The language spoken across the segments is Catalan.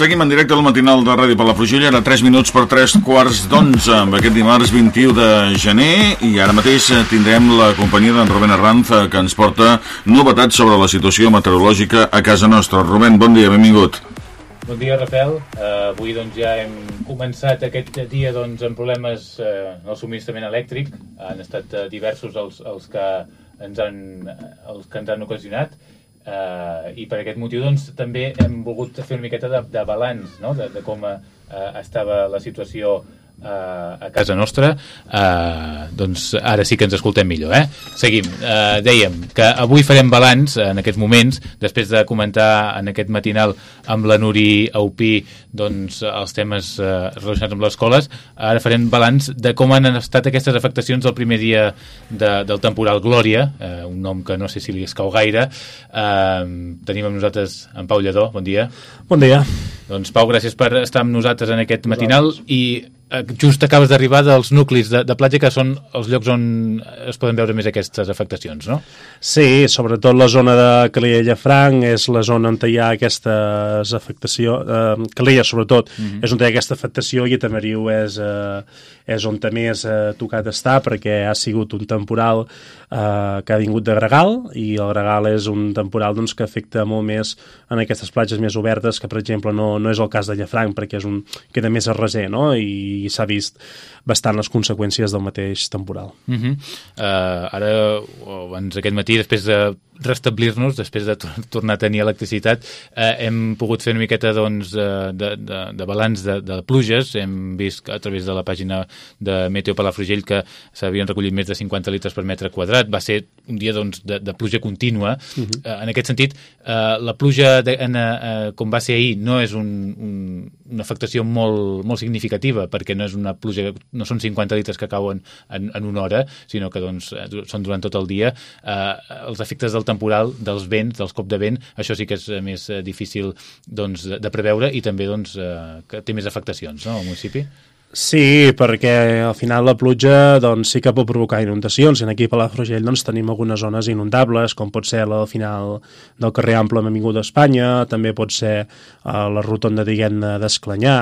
Seguim en directe al matinal de Ràdio Palafrugell, ara 3 minuts per 3 quarts d'11, amb aquest dimarts 21 de gener, i ara mateix tindrem la companyia d'en Rubén Arranz, que ens porta novetats sobre la situació meteorològica a casa nostra. Rubén, bon dia, benvingut. Bon dia, Rafael. Uh, avui doncs, ja hem començat aquest dia doncs, amb problemes uh, en el subministrament elèctric. Han estat uh, diversos els, els, que ens han, els que ens han ocasionat. Uh, I per aquest motiu doncs, també hem volgut fer una miqueta de, de balanç no? de, de com uh, estava la situació uh, a casa nostra, uh, doncs ara sí que ens escoltem millor. Eh? Seguim. Uh, dèiem que avui farem balanç en aquests moments, després de comentar en aquest matinal amb la Nuri Aupí doncs, els temes uh, relacionats amb les escoles, ara farem balanç de com han estat aquestes afectacions del primer dia de, del temporal Glòria, uh, un nom que no sé si li escau gaire. Uh, tenim amb nosaltres en Pau Lledó, bon dia. Bon dia. Doncs Pau, gràcies per estar amb nosaltres en aquest matinal i Eh, just acabes d'arribar dels nuclis de, de platja que són els llocs on es poden veure més aquestes afectacions, no? Sí, sobretot la zona de Calella Franc és la zona on hi ha aquestes afectacions, eh, Calella sobretot mm -hmm. és on hi ha aquesta afectació i Tamariu és, eh, és on més eh, tocat està perquè ha sigut un temporal eh, que ha vingut de Gregal i el Gregal és un temporal doncs, que afecta molt més en aquestes platges més obertes que per exemple no, no és el cas de Llafranc perquè és un, queda més a reser no? i s'ha vist bastant les conseqüències del mateix temporal. Uh -huh. uh, ara, abans aquest matí, després de restablir-nos, després de tornar a tenir electricitat, eh, hem pogut fer una miqueta doncs, de, de, de, de balanç de, de pluges. Hem vist a través de la pàgina de Meteo Palafrugell que s'havien recollit més de 50 litres per metre quadrat. Va ser un dia doncs, de, de pluja contínua. Uh -huh. eh, en aquest sentit, eh, la pluja, de, en, eh, com va ser ahir, no és un, un, una afectació molt, molt significativa, perquè no és una pluja, no són 50 litres que cauen en, en una hora, sinó que doncs, eh, són durant tot el dia. Eh, els efectes del temporal, dels vents, dels cops de vent, això sí que és més eh, difícil doncs, de preveure i també doncs, eh, que té més afectacions no, al municipi. Sí, perquè al final la pluja doncs, sí que pot provocar inundacions. En aquí a Palafrugell doncs, tenim algunes zones inundables, com pot ser al final del carrer Ample amb Avinguda Espanya, també pot ser a la rotonda, d'Esclanyà,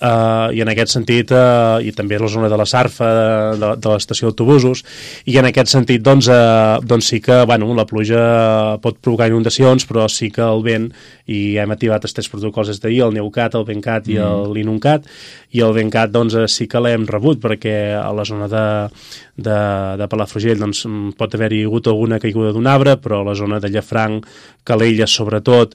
eh, i en aquest sentit, eh, i també la zona de la Sarfa, de, de l'estació d'autobusos, i en aquest sentit, doncs, eh, doncs sí que, bueno, la pluja pot provocar inundacions, però sí que el vent, i hem activat els tres protocols des d'ahir, el Neucat, el Bencat i mm. l'Inuncat, i el Bencat, doncs, sí que l'hem rebut, perquè a la zona de, de, de Palafrugell doncs, pot haver-hi hagut alguna caiguda d'un arbre, però a la zona de Llafranc, Calella sobretot,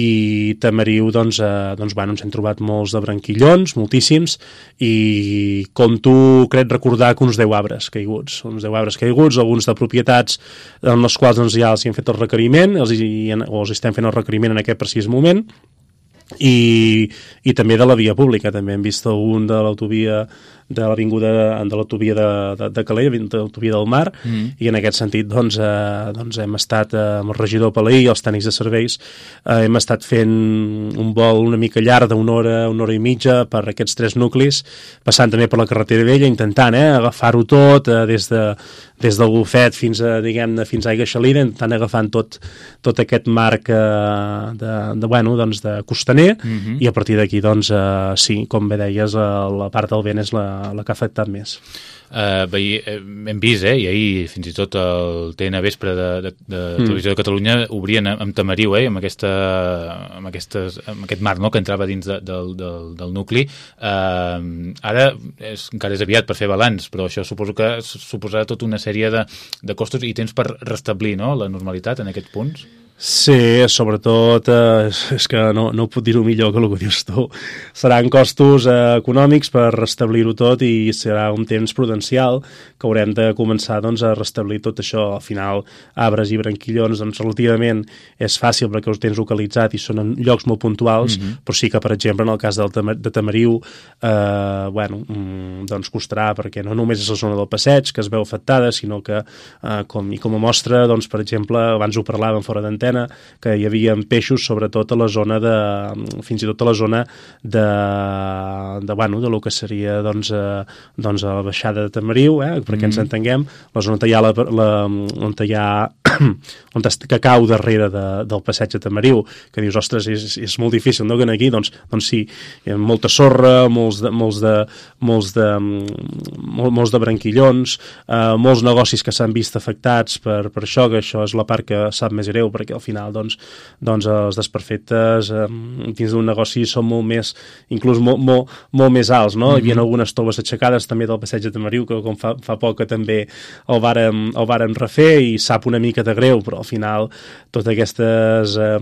i Tamariu, doncs, eh, doncs bueno, ens hem trobat molts de branquillons, moltíssims, i com tu crec recordar que uns 10 arbres caiguts, uns 10 arbres caiguts, alguns de propietats en les quals doncs, ja els hi hem fet el requeriment, els hi, o els estem fent el requeriment en aquest precís moment, i, i també de la via pública també hem vist algun de l'autovia de l'avinguda de l'autovia de, de, de Calella, de l'autovia del Mar mm. i en aquest sentit doncs, eh, doncs hem estat eh, amb el regidor Palaí i els tècnics de serveis eh, hem estat fent un vol una mica llarg d'una hora, una hora i mitja per aquests tres nuclis, passant també per la carretera vella, intentant eh, agafar-ho tot eh, des, de, des del bufet fins a, diguem-ne, fins a Aigua Xalina, intentant agafant tot, tot aquest marc eh, de, de, bueno, doncs de costaner mm -hmm. i a partir d'aquí, doncs, eh, sí, com bé deies, eh, la part del vent és la, la que ha afectat més. Veí, eh, hem vist, eh, i ahir fins i tot el TN Vespre de, de, de mm. Televisió de Catalunya obrien amb Tamariu, eh, amb, aquesta, amb, aquestes, amb aquest mar no?, que entrava dins de, del, del, del nucli. Uh, ara és, encara és aviat per fer balanç, però això suposo que suposarà tota una sèrie de, de costos i temps per restablir no?, la normalitat en aquests punts. Sí, sobretot, eh, és que no, no puc dir-ho millor que el que dius tu. Seran costos eh, econòmics per restablir-ho tot i serà un temps prudencial que haurem de començar doncs, a restablir tot això. Al final, arbres i branquillons, doncs, relativament és fàcil perquè els tens localitzat i són en llocs molt puntuals, mm -hmm. però sí que, per exemple, en el cas del de Tamariu, eh, bueno, mm, doncs costarà perquè no només és la zona del passeig que es veu afectada, sinó que, eh, com, i com a mostra, doncs, per exemple, abans ho parlàvem fora d'antena, Cartagena, que hi havia peixos sobretot a la zona de, fins i tot a la zona de, de, bueno, de lo que seria doncs, eh, doncs a la baixada de Tamariu, eh, perquè mm -hmm. ens entenguem, la zona on hi ha, la, la, on hi ha on que cau darrere de, del passeig de Tamariu, que dius, ostres, és, és molt difícil, no?, que aquí, doncs, doncs sí, hi ha molta sorra, molts de, molts de, molts de, mol, molts de branquillons, eh, molts negocis que s'han vist afectats per, per això, que això és la part que sap més greu, perquè al final, doncs, doncs els desperfectes eh, dins d'un negoci són molt més, inclús molt, molt, molt més alts, no? Mm -hmm. Hi havia mhm. algunes toves aixecades també del passeig de Tamariu, que com fa, fa poc que també el vàrem, el vàrem refer i sap una mica de greu, però al final totes aquestes eh,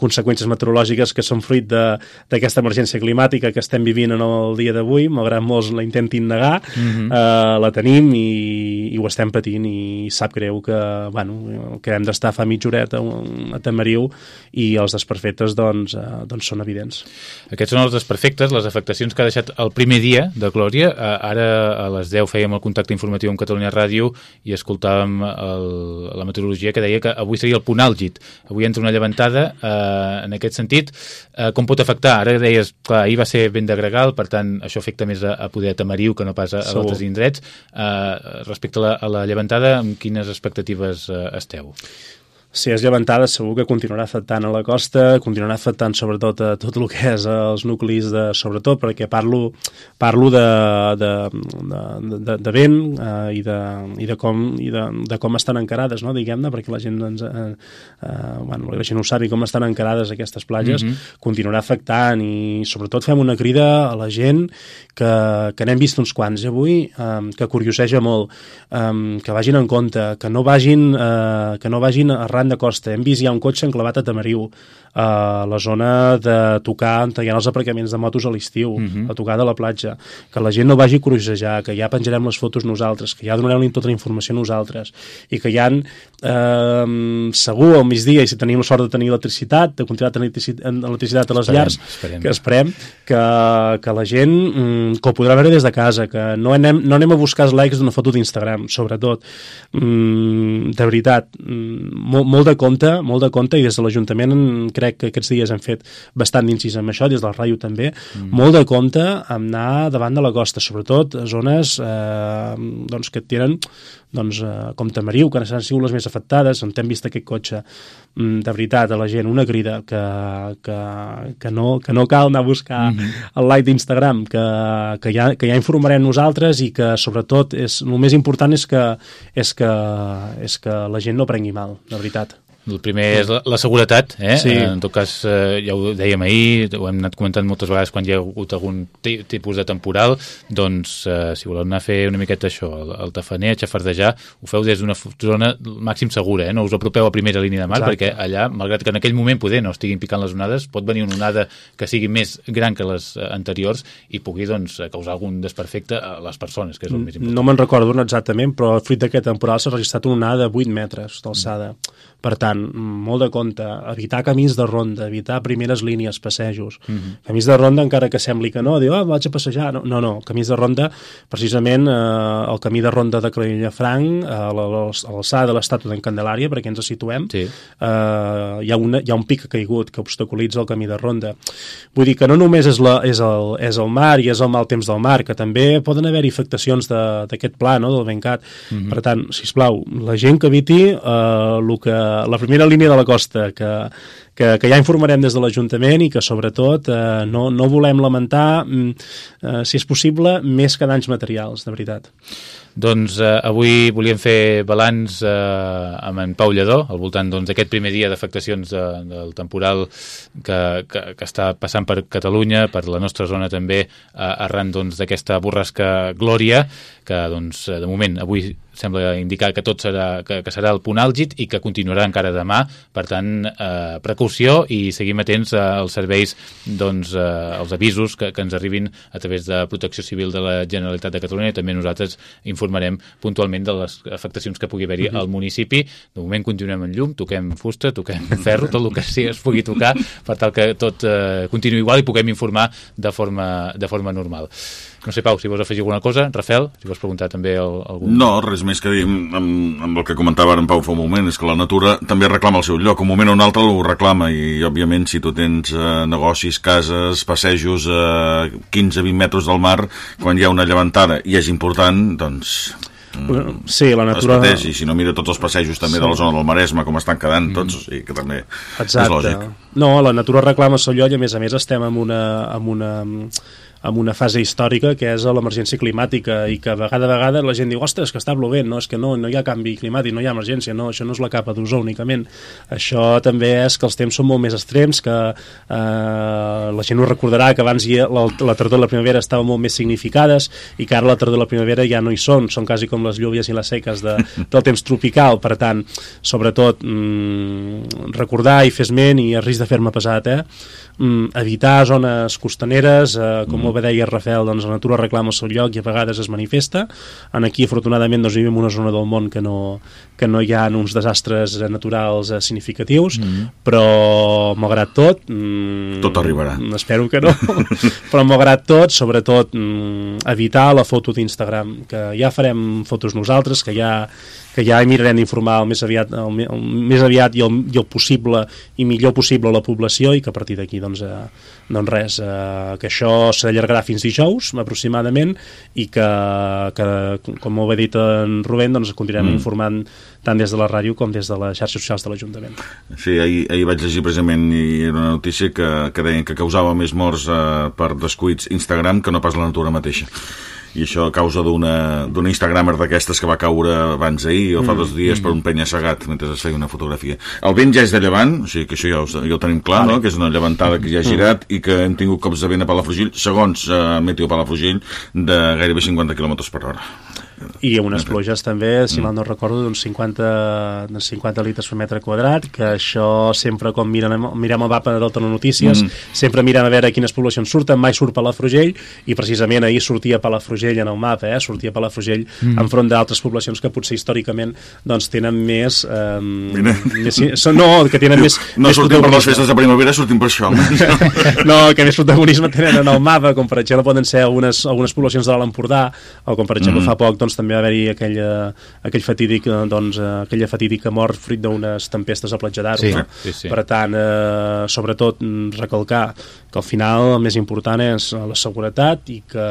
conseqüències meteorològiques que són fruit d'aquesta emergència climàtica que estem vivint en el dia d'avui, malgrat molts la intentin negar, mm -hmm. eh, la tenim i, i ho estem patint i sap greu que, bueno, que hem d'estar fa mitja horeta a, a Tamariu i els desperfectes doncs, eh, doncs són evidents. Aquests són els desperfectes, les afectacions que ha deixat el primer dia de Glòria. Eh, ara a les 10 fèiem el contacte informatiu amb Catalunya Ràdio i escoltàvem el, la meteorologia que deia que avui seria el punt àlgid. Avui entra una llevantada eh, en aquest sentit. Eh, com pot afectar? Ara deies, clar, ahir va ser ben de gregal, per tant, això afecta més a, a poder a Tamariu que no pas a, a altres indrets. Eh, respecte a la, a la llevantada, amb quines expectatives eh, esteu? Si és llevantada segur que continuarà afectant a la costa, continuarà afectant sobretot a tot el que és els nuclis de, sobretot perquè parlo, parlo de, de, de, de, de vent eh, i, de, i, de com, i de, de com estan encarades, no? diguem-ne, perquè la gent, ens, eh, eh, bueno, la gent ho sabi com estan encarades aquestes platges, mm -hmm. continuarà afectant i sobretot fem una crida a la gent que, que n'hem vist uns quants avui, eh, que curioseja molt, eh, que vagin en compte, que no vagin, eh, que no vagin arran Ferran de Costa. Hem vist ja un cotxe enclavat a Tamariu, a la zona de tocar, on hi ha els aparcaments de motos a l'estiu, uh mhm. -huh. a tocar de la platja, que la gent no vagi a crucejar, que ja penjarem les fotos nosaltres, que ja donarem tota la informació nosaltres, i que hi ha eh, segur al migdia, i si tenim la sort de tenir electricitat, de continuar tenir electricitat a les esperem, llars, esperem. que esperem que, que la gent mm, que ho podrà veure des de casa, que no anem, no anem a buscar els likes d'una foto d'Instagram, sobretot. Mm, de veritat, mm, molt, molt de compte, molt de compte, i des de l'Ajuntament crec que aquests dies hem fet bastant d'incís amb això, des del Raio també, mm. molt de compte amb anar davant de la costa, sobretot a zones eh, doncs, que tenen doncs, eh, com Tamariu, que han sigut les més afectades, on hem vist aquest cotxe, mm, de veritat, a la gent, una crida que, que, que, no, que no cal anar a buscar mm -hmm. el like d'Instagram, que, que, ja, que ja informarem nosaltres i que sobretot és, el més important és que, és que, és que la gent no prengui mal, de veritat. El primer és la, la seguretat, eh? Sí. En tot cas, eh, ja ho dèiem ahir, ho hem anat comentant moltes vegades quan hi ha hagut algun tipus de temporal, doncs, eh, si voleu anar a fer una miqueta això, el, el tafaner, a xafardejar, ho feu des d'una zona màxim segura, eh? No us apropeu a primera línia de mar, Exacte. perquè allà, malgrat que en aquell moment poder no estiguin picant les onades, pot venir una onada que sigui més gran que les eh, anteriors i pugui, doncs, causar algun desperfecte a les persones, que és el més important. No me'n recordo exactament, però fruit d'aquest temporal s'ha registrat una onada de 8 metres d'alçada. Mm per tant, molt de compte, evitar camins de ronda, evitar primeres línies, passejos. Uh mhm. -huh. Camins de ronda, encara que sembli que no, diu, ah, vaig a passejar. No, no, no. camins de ronda, precisament eh, el camí de ronda de Franc, a l'alçada de l'estàtua d'en Candelària, perquè ens situem, sí. eh, hi, ha una, hi ha un pic caigut que obstaculitza el camí de ronda. Vull dir que no només és, la, és, el, és el mar i és el mal temps del mar, que també poden haver-hi afectacions d'aquest pla, no?, del Bencat. Uh mhm. -huh. Per tant, si plau, la gent que eviti eh, el que la primera línia de la costa, que, que, que ja informarem des de l'Ajuntament i que sobretot eh, no, no volem lamentar, mm, eh, si és possible, més que danys materials, de veritat. Doncs eh, avui volíem fer balanç eh, amb en Pau Lledó, al voltant doncs, d'aquest doncs, primer dia d'afectacions de, del temporal que, que, que està passant per Catalunya, per la nostra zona també, eh, arran doncs, d'aquesta doncs, borrasca Glòria, que doncs, de moment avui sembla indicar que tot serà, que, que serà el punt àlgid i que continuarà encara demà, per tant, eh, precaució i seguim atents als serveis, doncs, eh, els avisos que, que ens arribin a través de Protecció Civil de la Generalitat de Catalunya i també nosaltres informarem puntualment de les afectacions que pugui haver-hi uh -huh. al municipi. De moment continuem en llum, toquem fusta, toquem ferro, tot el que sí es pugui tocar, per tal que tot eh, continuï igual i puguem informar de forma, de forma normal. No sé, Pau, si vols afegir alguna cosa. Rafael, si vols preguntar també algun... No, res més que dir amb, amb el que comentava en Pau fa un moment, és que la natura també reclama el seu lloc. Un moment o un altre ho reclama i, òbviament, si tu tens eh, negocis, cases, passejos a eh, 15-20 metres del mar, quan hi ha una llevantada i és important, doncs mm, sí, la natura... es pateix, i si no mira tots els passejos també sí. de la zona del Maresme, com estan quedant mm. tots, o sigui que també Exacte. és lògic. No, la natura reclama el seu lloc i a més a més estem en una, en una amb una fase històrica que és l'emergència climàtica i que a vegada a vegada la gent diu ostres, que està plovent, no, és que no, no hi ha canvi climàtic, no hi ha emergència, no, això no és la capa d'ozó únicament, això també és que els temps són molt més extrems, que eh, la gent ho recordarà que abans hi, la, la tardor i la primavera estaven molt més significades i que ara la tardor i la primavera ja no hi són, són quasi com les llúvies i les seques de, del temps tropical, per tant, sobretot mm, recordar i fer esment i a risc de fer-me pesat, eh? mm, evitar zones costaneres, eh, com mm. Molt bé deia Rafael, doncs la natura reclama el seu lloc i a vegades es manifesta. En aquí, afortunadament, doncs, vivim una zona del món que no, que no hi ha uns desastres naturals eh, significatius, mm. però malgrat tot... Mm, tot arribarà. Espero que no, però malgrat tot, sobretot mm, evitar la foto d'Instagram, que ja farem fotos nosaltres, que ja que ja mirarem d'informar el més aviat, el, el, més aviat i el, i el possible i millor possible la població i que a partir d'aquí doncs, eh, doncs res, eh, que això s'allargarà fins dijous aproximadament i que, que com ho ha dit en Rubén doncs continuem mm. informant tant des de la ràdio com des de les xarxes socials de l'Ajuntament. Sí, ahir, ahir vaig llegir precisament i era una notícia que, que deien que causava més morts eh, per descuits Instagram que no pas la natura mateixa i això a causa d'una Instagramer d'aquestes que va caure abans ahir o fa mm, dos dies mm. per un penya segat mentre es feia una fotografia. El vent ja és de llevant, o sigui que això ja ho, ja ho tenim clar, vale. no? que és una llevantada que ja ha girat mm. i que hem tingut cops de vent a Palafrugell, segons eh, Meteo Palafrugell, de gairebé 50 km per hora i unes pluges també, si mm. mal no recordo, d'uns 50, 50 litres per metre quadrat, que això sempre, com mirem, mirem el mapa del Telenotícies, mm. sempre mirem a veure quines poblacions surten, mai surt Palafrugell, i precisament ahir sortia Palafrugell en el mapa, eh? sortia Palafrugell mm. enfront d'altres poblacions que potser històricament doncs, tenen més... Eh, més són, no, que tenen més... No més sortim per les festes de primavera, sortim per això. no, que més protagonisme tenen en el mapa, com per exemple poden ser algunes, algunes poblacions de l'Alt Empordà, o com per exemple mm. fa poc doncs, també va haver-hi aquella, aquell fatídic, eh, doncs, eh, aquella fatídica mort fruit d'unes tempestes a Platja d'Aro. Sí, no? sí, sí. Per tant, eh, sobretot mm, recalcar que al final el més important és la seguretat i que,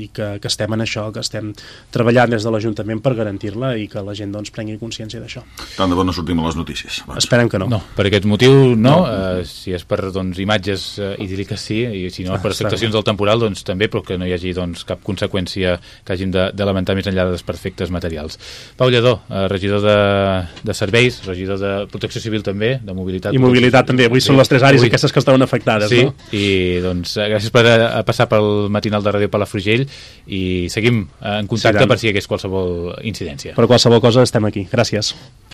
i que, que estem en això, que estem treballant des de l'Ajuntament per garantir-la i que la gent doncs, prengui consciència d'això. Tant de bo no sortim a les notícies. Doncs. Esperem que no. No, per aquest motiu no, no. Eh, si és per doncs, imatges eh, idíl·liques sí, i si no per afectacions del temporal doncs també, però que no hi hagi doncs, cap conseqüència que hàgim de, de lamentar més enllà dels perfectes materials. Pau Lledó, eh, regidor de, de serveis, regidor de protecció civil també, de mobilitat. I mobilitat també, avui són les tres àrees Avui... aquestes que estaven afectades, sí, no? i doncs eh, gràcies per a, eh, a passar pel matinal de Ràdio Palafrugell i seguim en contacte sí, per si hi hagués qualsevol incidència. Per qualsevol cosa estem aquí. Gràcies.